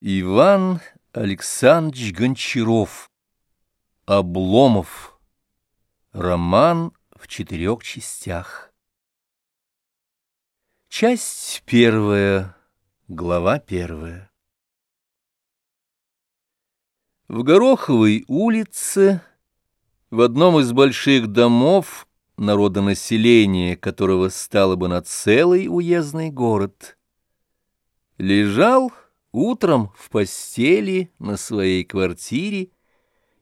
Иван Александрович Гончаров. Обломов. Роман в четырех частях. Часть первая. Глава первая. В Гороховой улице В одном из больших домов Народонаселение, которого стало бы на целый уездный город Лежал Утром в постели на своей квартире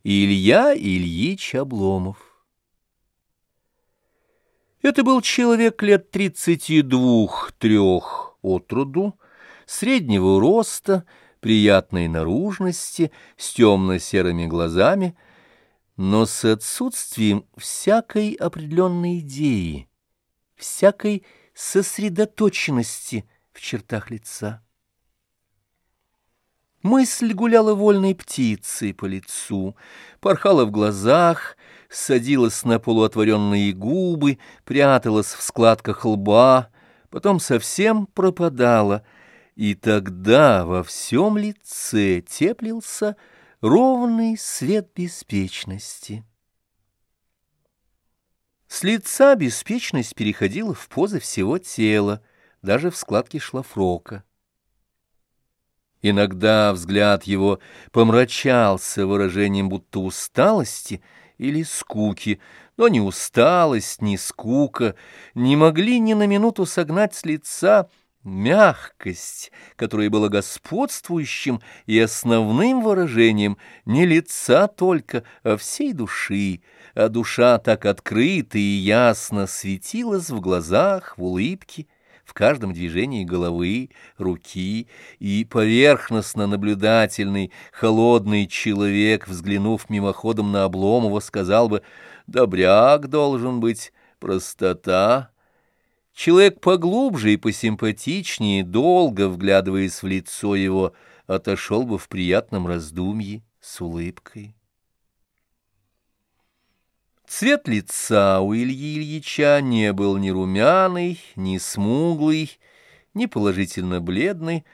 Илья Ильич Обломов. Это был человек лет тридцати двух-трех от роду, среднего роста, приятной наружности, с темно-серыми глазами, но с отсутствием всякой определенной идеи, всякой сосредоточенности в чертах лица. Мысль гуляла вольной птицей по лицу, порхала в глазах, садилась на полуотворенные губы, пряталась в складках лба, потом совсем пропадала, и тогда во всем лице теплился ровный свет беспечности. С лица беспечность переходила в позы всего тела, даже в складки шлафрока. Иногда взгляд его помрачался выражением будто усталости или скуки, но ни усталость, ни скука не могли ни на минуту согнать с лица мягкость, которая была господствующим и основным выражением не лица только, а всей души, а душа так открыто и ясно светилась в глазах, в улыбке, в каждом движении головы, руки, и поверхностно наблюдательный, холодный человек, взглянув мимоходом на Обломова, сказал бы «Добряк должен быть, простота». Человек поглубже и посимпатичнее, долго вглядываясь в лицо его, отошел бы в приятном раздумье с улыбкой. Цвет лица у Ильи Ильича не был ни румяный, ни смуглый, ни положительно бледный,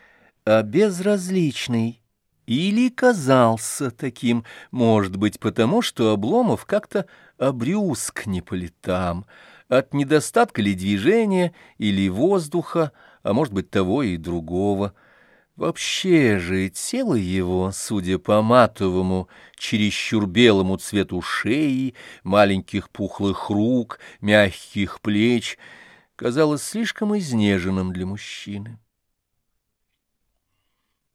а безразличный. Или казался таким, может быть, потому что Обломов как-то обрюзг не по летам, от недостатка ли движения или воздуха, а может быть, того и другого — Вообще же тело его, судя по матовому, чересчур белому цвету шеи, маленьких пухлых рук, мягких плеч, казалось слишком изнеженным для мужчины.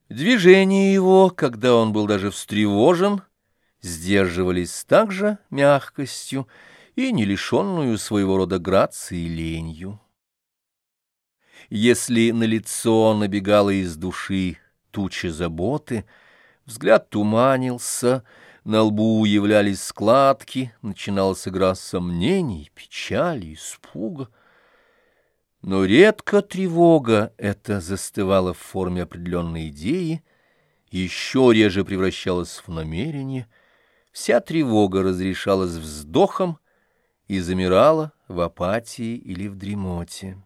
Движения его, когда он был даже встревожен, сдерживались также мягкостью и не лишенную своего рода грацией ленью. Если на лицо набегала из души туча заботы, взгляд туманился, на лбу являлись складки, начиналась игра сомнений, печали, испуга. Но редко тревога эта застывала в форме определенной идеи, еще реже превращалась в намерение, вся тревога разрешалась вздохом и замирала в апатии или в дремоте.